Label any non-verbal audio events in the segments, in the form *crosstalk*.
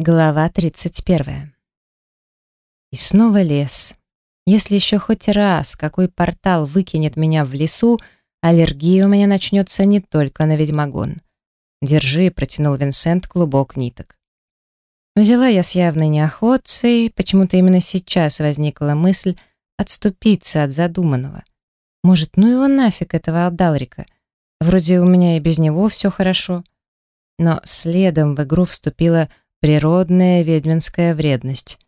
Глава 31. И снова лес. Если еще хоть раз какой портал выкинет меня в лесу, аллергия у меня начнется не только на ведьмагон. «Держи», — протянул Винсент клубок ниток. Взяла я с явной неохотцей, почему-то именно сейчас возникла мысль отступиться от задуманного. Может, ну его нафиг, этого Алдалрика. Вроде у меня и без него все хорошо. Но следом в игру вступила Природная ведьминская вредность.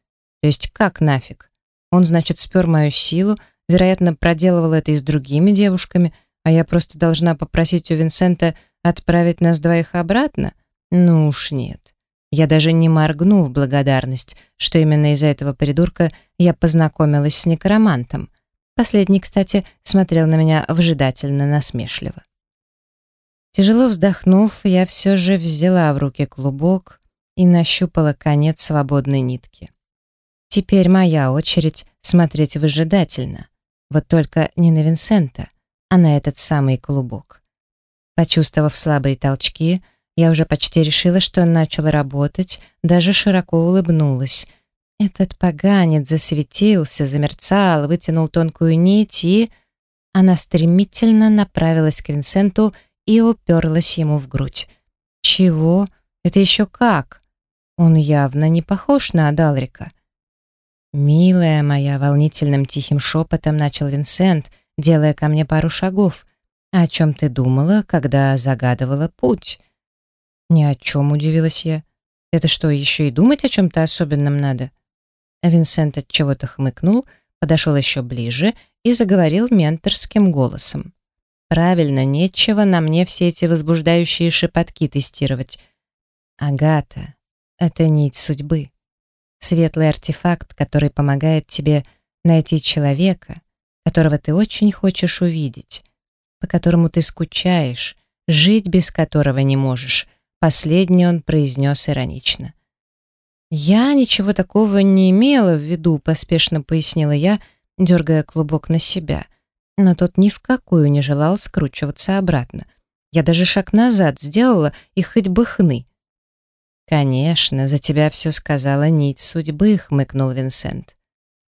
То есть как нафиг? Он, значит, спер мою силу, вероятно, проделывал это и с другими девушками, а я просто должна попросить у Винсента отправить нас двоих обратно? Ну уж нет. Я даже не моргну в благодарность, что именно из-за этого придурка я познакомилась с некромантом. Последний, кстати, смотрел на меня вжидательно насмешливо. Тяжело вздохнув, я все же взяла в руки клубок, и нащупала конец свободной нитки. Теперь моя очередь смотреть выжидательно. Вот только не на Винсента, а на этот самый клубок. Почувствовав слабые толчки, я уже почти решила, что он начал работать, даже широко улыбнулась. Этот поганец засветился, замерцал, вытянул тонкую нить и... Она стремительно направилась к Винсенту и уперлась ему в грудь. «Чего? Это еще как?» Он явно не похож на Адалрика. «Милая моя», — волнительным тихим шепотом начал Винсент, делая ко мне пару шагов. «О чем ты думала, когда загадывала путь?» «Ни о чем», — удивилась я. «Это что, еще и думать о чем-то особенном надо?» Винсент от чего-то хмыкнул, подошел еще ближе и заговорил менторским голосом. «Правильно, нечего на мне все эти возбуждающие шепотки тестировать. Агата, это нить судьбы. Светлый артефакт, который помогает тебе найти человека, которого ты очень хочешь увидеть, по которому ты скучаешь, жить без которого не можешь. Последний он произнес иронично. «Я ничего такого не имела в виду», — поспешно пояснила я, дергая клубок на себя. Но тот ни в какую не желал скручиваться обратно. Я даже шаг назад сделала, и хоть бы хны. «Конечно, за тебя все сказала нить судьбы», — хмыкнул Винсент.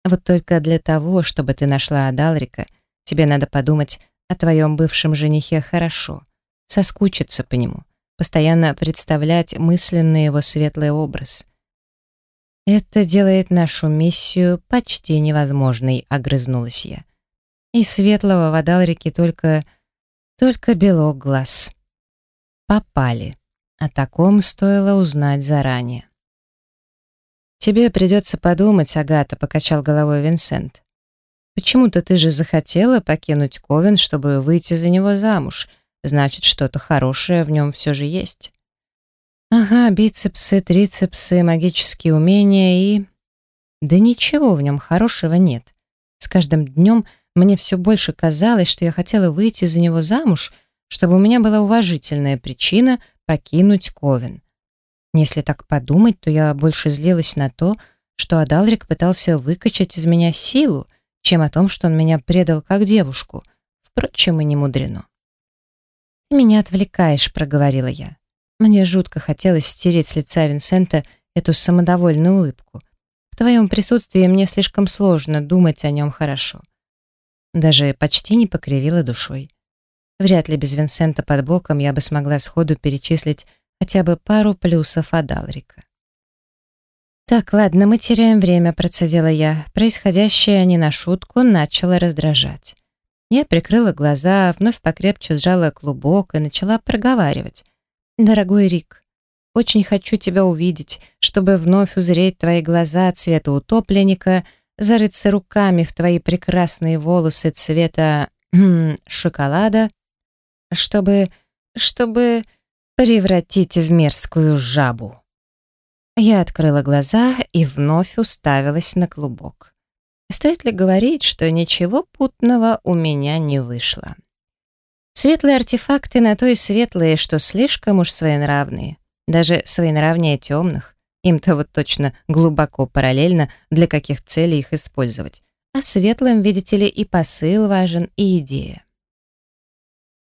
«Вот только для того, чтобы ты нашла Адалрика, тебе надо подумать о твоем бывшем женихе хорошо, соскучиться по нему, постоянно представлять мысленный его светлый образ». «Это делает нашу миссию почти невозможной», — огрызнулась я. «И светлого в Адалрике только... только белок глаз». «Попали». О таком стоило узнать заранее. «Тебе придется подумать, Агата», — покачал головой Винсент. «Почему-то ты же захотела покинуть Ковен, чтобы выйти за него замуж. Значит, что-то хорошее в нем все же есть». «Ага, бицепсы, трицепсы, магические умения и...» «Да ничего в нем хорошего нет. С каждым днем мне все больше казалось, что я хотела выйти за него замуж, чтобы у меня была уважительная причина покинуть Ковен. Если так подумать, то я больше злилась на то, что Адалрик пытался выкачать из меня силу, чем о том, что он меня предал как девушку. Впрочем, и не мудрено. «Ты меня отвлекаешь», — проговорила я. Мне жутко хотелось стереть с лица Винсента эту самодовольную улыбку. В твоем присутствии мне слишком сложно думать о нем хорошо. Даже почти не покривила душой. Вряд ли без Винсента под боком я бы смогла сходу перечислить хотя бы пару плюсов от Алрика. «Так, ладно, мы теряем время», — процедила я. Происходящее не на шутку начало раздражать. Я прикрыла глаза, вновь покрепче сжала клубок и начала проговаривать. «Дорогой Рик, очень хочу тебя увидеть, чтобы вновь узреть твои глаза цвета утопленника, зарыться руками в твои прекрасные волосы цвета *clears throat* шоколада чтобы... чтобы превратить в мерзкую жабу. Я открыла глаза и вновь уставилась на клубок. Стоит ли говорить, что ничего путного у меня не вышло? Светлые артефакты на то и светлые, что слишком уж своенравные. Даже своенравнее темных. Им-то вот точно глубоко параллельно, для каких целей их использовать. А светлым, видите ли, и посыл важен, и идея.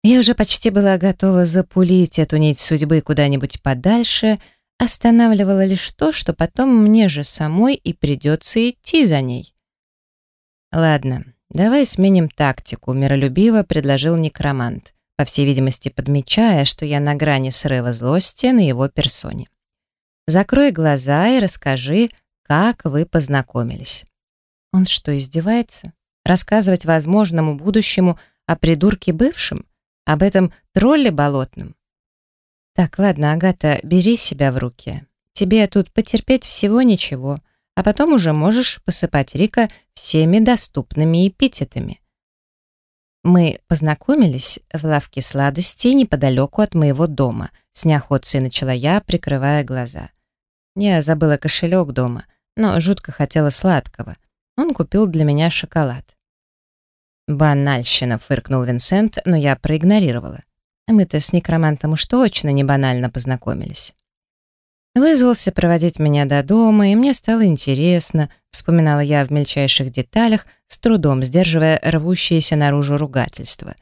Я уже почти была готова запулить эту нить судьбы куда-нибудь подальше, Останавливало лишь то, что потом мне же самой и придется идти за ней. «Ладно, давай сменим тактику», — миролюбиво предложил некромант, по всей видимости подмечая, что я на грани срыва злости на его персоне. «Закрой глаза и расскажи, как вы познакомились». Он что, издевается? Рассказывать возможному будущему о придурке бывшем? Об этом тролле болотном? Так, ладно, Агата, бери себя в руки. Тебе тут потерпеть всего ничего, а потом уже можешь посыпать Рика всеми доступными эпитетами. Мы познакомились в лавке сладостей неподалеку от моего дома. С неохотцей начала я, прикрывая глаза. Я забыла кошелек дома, но жутко хотела сладкого. Он купил для меня шоколад. «Банальщина», — фыркнул Винсент, но я проигнорировала. Мы-то с некромантом уж точно не банально познакомились. Вызвался проводить меня до дома, и мне стало интересно, вспоминала я в мельчайших деталях, с трудом сдерживая рвущееся наружу ругательство.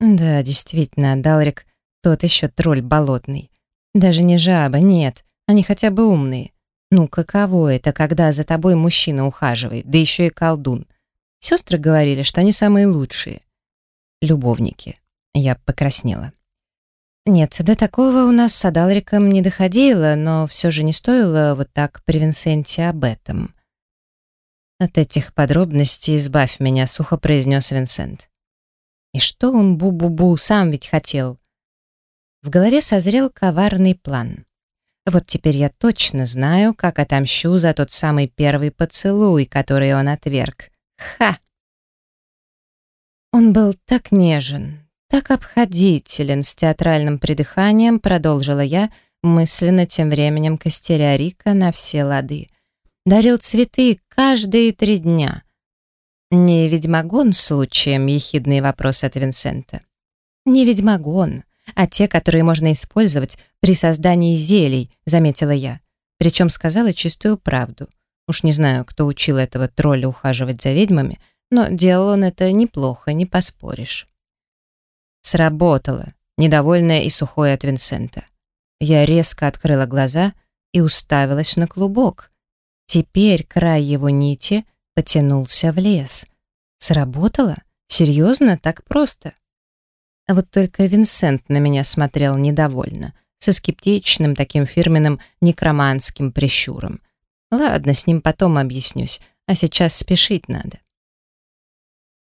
Да, действительно, Далрик тот еще тролль болотный. Даже не жаба, нет, они хотя бы умные. Ну, каково это, когда за тобой мужчина ухаживает, да еще и колдун? Сестры говорили, что они самые лучшие. Любовники. Я покраснела. Нет, до такого у нас с Адалриком не доходило, но все же не стоило вот так при Винсенте об этом. От этих подробностей избавь меня, сухо произнес Винсент. И что он бу-бу-бу сам ведь хотел? В голове созрел коварный план. Вот теперь я точно знаю, как отомщу за тот самый первый поцелуй, который он отверг. Ха! Он был так нежен, так обходителен с театральным придыханием, продолжила я, мысленно тем временем костеря Рика на все лады. Дарил цветы каждые три дня. Не ведьмагон случаем, ехидный вопрос от Винсента. Не ведьмагон, а те, которые можно использовать при создании зелий, заметила я. Причем сказала чистую правду. Уж не знаю, кто учил этого тролля ухаживать за ведьмами, но делал он это неплохо, не поспоришь. Сработало, недовольная и сухое от Винсента. Я резко открыла глаза и уставилась на клубок. Теперь край его нити потянулся в лес. Сработало? Серьезно? Так просто? А вот только Винсент на меня смотрел недовольно, со скептичным таким фирменным некроманским прищуром. Ладно, с ним потом объяснюсь, а сейчас спешить надо.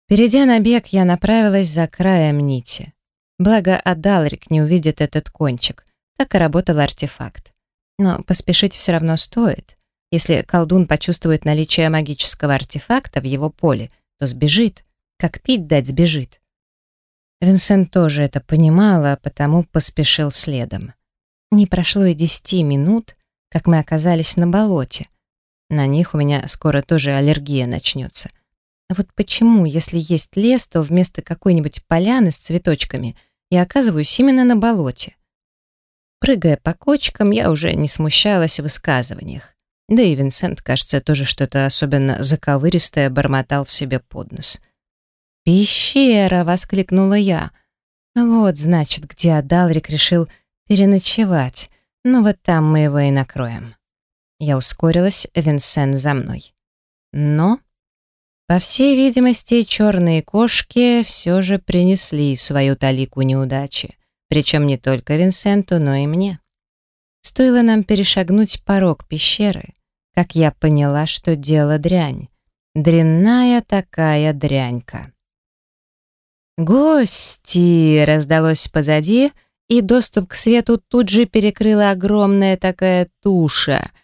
Перейдя на бег, я направилась за краем нити. Благо, Адалрик не увидит этот кончик. Так и работал артефакт. Но поспешить все равно стоит. Если колдун почувствует наличие магического артефакта в его поле, то сбежит. Как пить дать сбежит. Винсент тоже это понимал, а потому поспешил следом. Не прошло и десяти минут, как мы оказались на болоте. На них у меня скоро тоже аллергия начнется — а вот почему, если есть лес, то вместо какой-нибудь поляны с цветочками я оказываюсь именно на болоте? Прыгая по кочкам, я уже не смущалась в высказываниях. Да и Винсент, кажется, тоже что-то особенно заковыристое бормотал себе под нос. «Пещера!» — воскликнула я. «Вот, значит, где Адалрик решил переночевать. Ну вот там мы его и накроем». Я ускорилась, Винсент за мной. Но по всей видимости, черные кошки все же принесли свою талику неудачи, причем не только Винсенту, но и мне. Стоило нам перешагнуть порог пещеры, как я поняла, что дело дрянь. Дрянная такая дрянька. «Гости!» — раздалось позади, и доступ к свету тут же перекрыла огромная такая туша —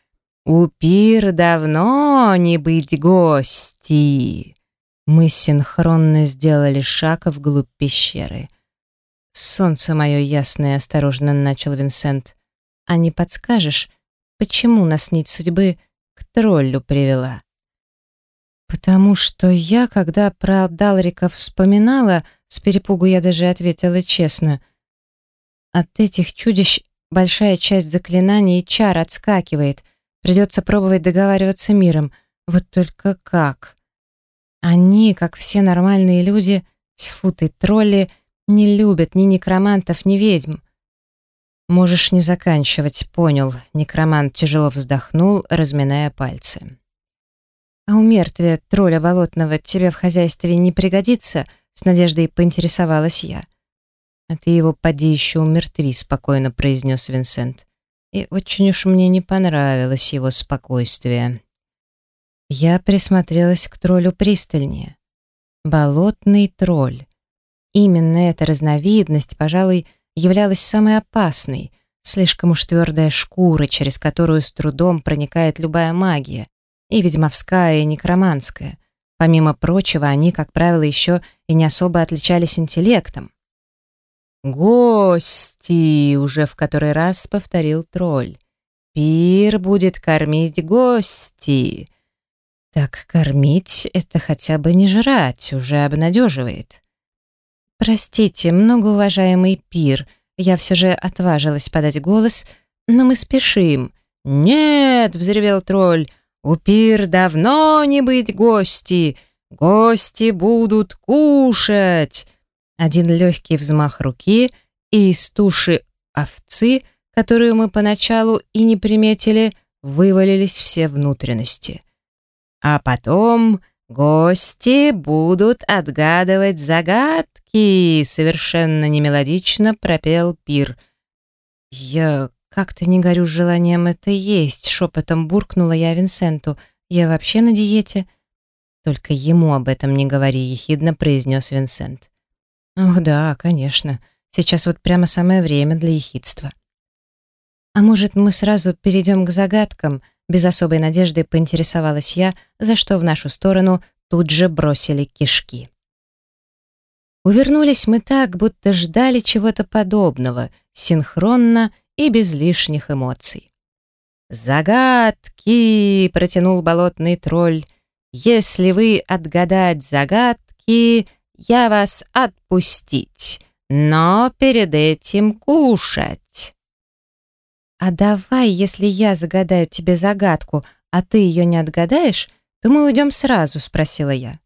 у пир давно не быть гости. Мы синхронно сделали шаг вглубь пещеры. «Солнце мое ясное», — осторожно начал Винсент. «А не подскажешь, почему нас нить судьбы к троллю привела?» «Потому что я, когда про Далрика вспоминала, с перепугу я даже ответила честно. От этих чудищ большая часть заклинаний и чар отскакивает, Придется пробовать договариваться миром. Вот только как? Они, как все нормальные люди, тьфу ты, тролли, не любят ни некромантов, ни ведьм. «Можешь не заканчивать, понял», — некромант тяжело вздохнул, разминая пальцы. «А у мертвия, тролля болотного, тебе в хозяйстве не пригодится?» — с надеждой поинтересовалась я. «А ты его поди еще умертви», — спокойно произнес Винсент. И очень уж мне не понравилось его спокойствие. Я присмотрелась к троллю пристальнее. Болотный тролль. Именно эта разновидность, пожалуй, являлась самой опасной, слишком уж твердая шкура, через которую с трудом проникает любая магия, и ведьмовская, и некроманская. Помимо прочего, они, как правило, еще и не особо отличались интеллектом. «Гости!» — уже в который раз повторил тролль. «Пир будет кормить гости!» Так кормить — это хотя бы не жрать, уже обнадеживает. «Простите, многоуважаемый пир, я все же отважилась подать голос, но мы спешим». «Нет!» — взревел тролль. «У пир давно не быть гости! Гости будут кушать!» Один легкий взмах руки, и из туши овцы, которую мы поначалу и не приметили, вывалились все внутренности. А потом гости будут отгадывать загадки, совершенно немелодично пропел пир. Я как-то не горю желанием это есть, шепотом буркнула я Винсенту. Я вообще на диете. Только ему об этом не говори, ехидно произнес Винсент. Ох, да, конечно. Сейчас вот прямо самое время для ехидства. А может, мы сразу перейдем к загадкам? Без особой надежды поинтересовалась я, за что в нашу сторону тут же бросили кишки. Увернулись мы так, будто ждали чего-то подобного, синхронно и без лишних эмоций. «Загадки!» — протянул болотный тролль. «Если вы отгадать загадки, я вас отпустить, но перед этим кушать. А давай, если я загадаю тебе загадку, а ты ее не отгадаешь, то мы уйдем сразу, спросила я.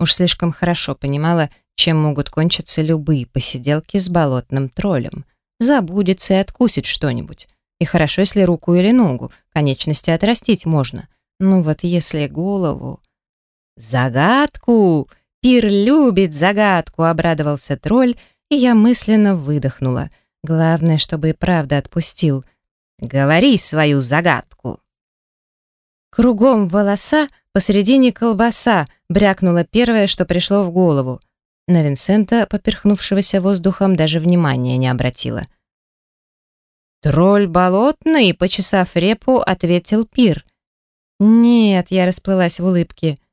Уж слишком хорошо понимала, чем могут кончиться любые посиделки с болотным троллем. Забудется и откусит что-нибудь. И хорошо, если руку или ногу, конечности отрастить можно. Ну вот если голову... «Загадку!» «Пир любит загадку», — обрадовался тролль, и я мысленно выдохнула. Главное, чтобы и правда отпустил. «Говори свою загадку». Кругом волоса, посередине колбаса, брякнуло первое, что пришло в голову. На Винсента, поперхнувшегося воздухом, даже внимания не обратила. «Тролль болотный», — почесав репу, ответил Пир. «Нет», — я расплылась в улыбке, —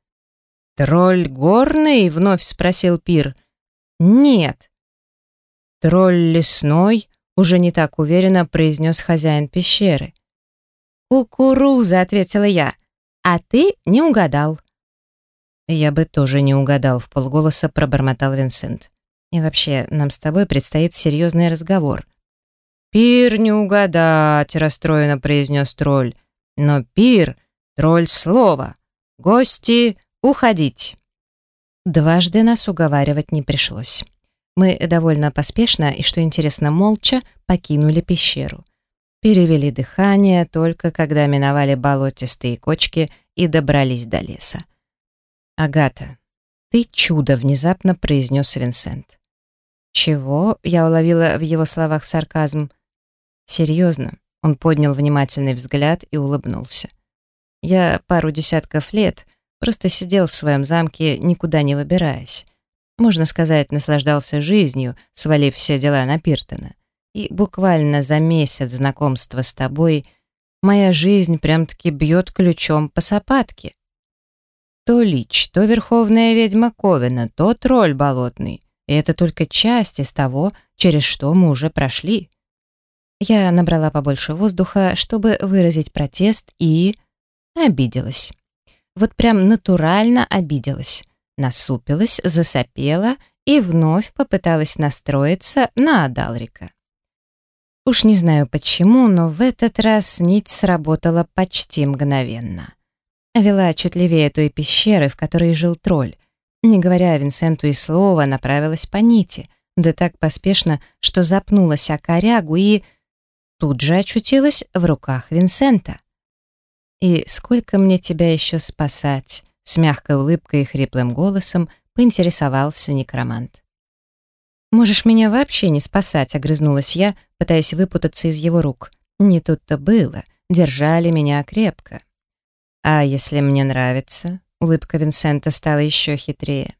«Тролль горный?» — вновь спросил Пир. «Нет». «Тролль лесной?» — уже не так уверенно произнес хозяин пещеры. «Кукуруза», — ответила я, — «а ты не угадал». «Я бы тоже не угадал», — в полголоса пробормотал Винсент. «И вообще, нам с тобой предстоит серьезный разговор». «Пир не угадать», — расстроенно произнес тролль. «Но пир — тролль слова. Гости «Уходить!» Дважды нас уговаривать не пришлось. Мы довольно поспешно и, что интересно, молча покинули пещеру. Перевели дыхание только когда миновали болотистые кочки и добрались до леса. «Агата, ты чудо!» — внезапно произнес Винсент. «Чего?» — я уловила в его словах сарказм. «Серьезно?» — он поднял внимательный взгляд и улыбнулся. «Я пару десятков лет Просто сидел в своем замке, никуда не выбираясь. Можно сказать, наслаждался жизнью, свалив все дела на Пиртона. И буквально за месяц знакомства с тобой моя жизнь прям-таки бьет ключом по сапатке. То Лич, то верховная ведьма Ковина, то тролль болотный. И это только часть из того, через что мы уже прошли. Я набрала побольше воздуха, чтобы выразить протест, и... обиделась вот прям натурально обиделась. Насупилась, засопела и вновь попыталась настроиться на Адалрика. Уж не знаю почему, но в этот раз нить сработала почти мгновенно. Вела чуть левее той пещеры, в которой жил тролль. Не говоря Винсенту и слова, направилась по нити, да так поспешно, что запнулась о корягу и... тут же очутилась в руках Винсента. «И сколько мне тебя еще спасать?» С мягкой улыбкой и хриплым голосом поинтересовался некромант. «Можешь меня вообще не спасать», — огрызнулась я, пытаясь выпутаться из его рук. «Не тут-то было. Держали меня крепко». «А если мне нравится?» — улыбка Винсента стала еще хитрее.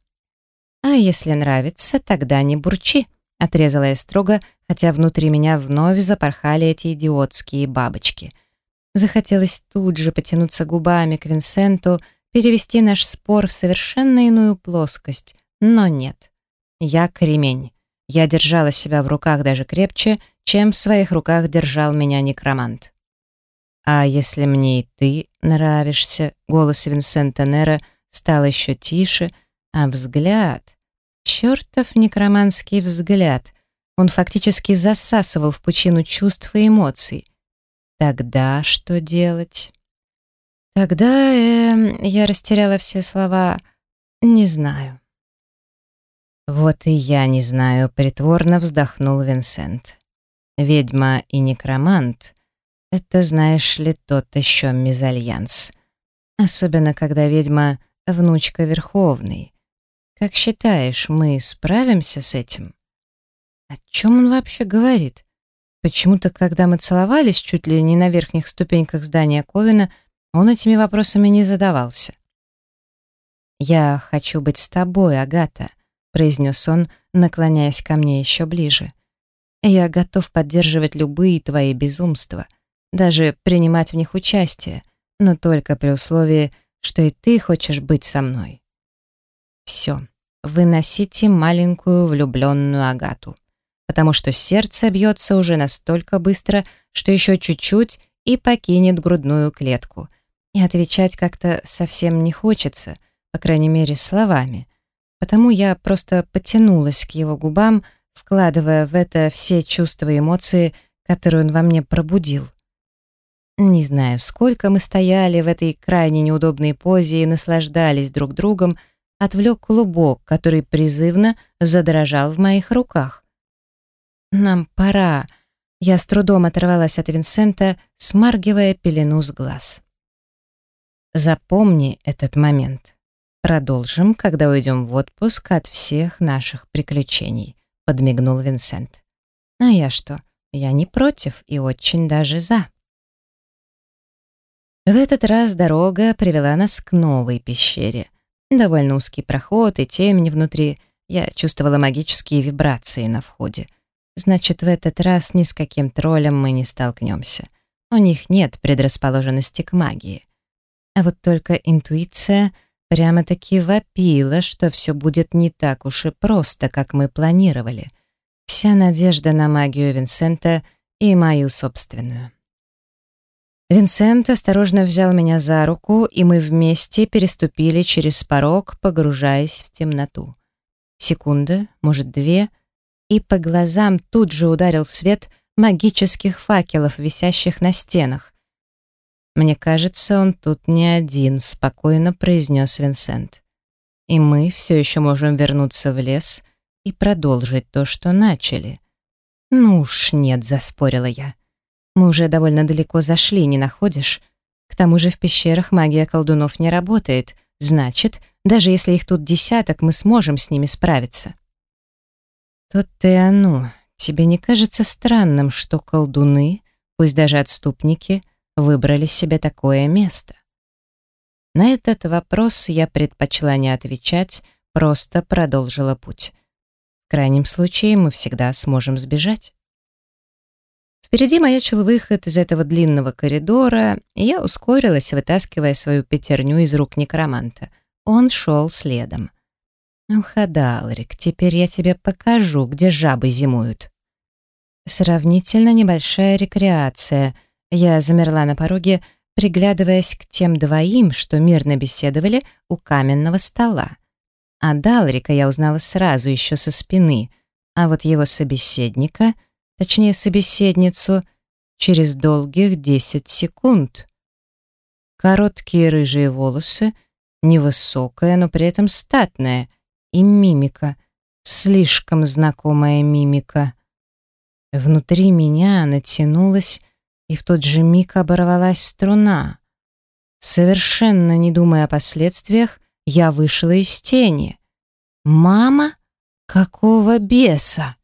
«А если нравится, тогда не бурчи», — отрезала я строго, хотя внутри меня вновь запорхали эти идиотские бабочки. Захотелось тут же потянуться губами к Винсенту, перевести наш спор в совершенно иную плоскость, но нет. Я кремень. Я держала себя в руках даже крепче, чем в своих руках держал меня некромант. «А если мне и ты нравишься?» Голос Винсента Нера стал еще тише, а взгляд... Чертов некроманский взгляд. Он фактически засасывал в пучину чувств и эмоций. Тогда что делать? Тогда э, я растеряла все слова. Не знаю. Вот и я не знаю, притворно вздохнул Винсент. Ведьма и некромант — это, знаешь ли, тот еще мезальянс. Особенно, когда ведьма — внучка Верховной. Как считаешь, мы справимся с этим? О чем он вообще говорит? Почему-то, когда мы целовались чуть ли не на верхних ступеньках здания Ковина, он этими вопросами не задавался. «Я хочу быть с тобой, Агата», — произнес он, наклоняясь ко мне еще ближе. «Я готов поддерживать любые твои безумства, даже принимать в них участие, но только при условии, что и ты хочешь быть со мной». «Все, выносите маленькую влюбленную Агату, потому что сердце бьется уже настолько быстро, что еще чуть-чуть и покинет грудную клетку — и отвечать как-то совсем не хочется, по крайней мере, словами. Потому я просто потянулась к его губам, вкладывая в это все чувства и эмоции, которые он во мне пробудил. Не знаю, сколько мы стояли в этой крайне неудобной позе и наслаждались друг другом, отвлек клубок, который призывно задрожал в моих руках. «Нам пора», я с трудом оторвалась от Винсента, смаргивая пелену с глаз. Запомни этот момент. Продолжим, когда уйдем в отпуск от всех наших приключений», — подмигнул Винсент. «А я что? Я не против и очень даже за». В этот раз дорога привела нас к новой пещере. Довольно узкий проход и темень внутри. Я чувствовала магические вибрации на входе. Значит, в этот раз ни с каким троллем мы не столкнемся. У них нет предрасположенности к магии. А вот только интуиция прямо-таки вопила, что все будет не так уж и просто, как мы планировали. Вся надежда на магию Винсента и мою собственную. Винсент осторожно взял меня за руку, и мы вместе переступили через порог, погружаясь в темноту. Секунда, может, две, и по глазам тут же ударил свет магических факелов, висящих на стенах. «Мне кажется, он тут не один», — спокойно произнес Винсент. «И мы все еще можем вернуться в лес и продолжить то, что начали». «Ну уж нет», — заспорила я. «Мы уже довольно далеко зашли, не находишь? К тому же в пещерах магия колдунов не работает, значит, даже если их тут десяток, мы сможем с ними справиться». «Тут-то и оно. Тебе не кажется странным, что колдуны, пусть даже отступники, — выбрали себе такое место? На этот вопрос я предпочла не отвечать, просто продолжила путь. В крайнем случае мы всегда сможем сбежать. Впереди маячил выход из этого длинного коридора, и я ускорилась, вытаскивая свою пятерню из рук некроманта. Он шел следом. «Ну, Хадалрик, теперь я тебе покажу, где жабы зимуют». Сравнительно небольшая рекреация — я замерла на пороге, приглядываясь к тем двоим, что мирно беседовали у каменного стола. А Далрика я узнала сразу, еще со спины, а вот его собеседника, точнее собеседницу, через долгих десять секунд. Короткие рыжие волосы, невысокая, но при этом статная, и мимика, слишком знакомая мимика. Внутри меня натянулась и в тот же миг оборвалась струна. Совершенно не думая о последствиях, я вышла из тени. «Мама? Какого беса?»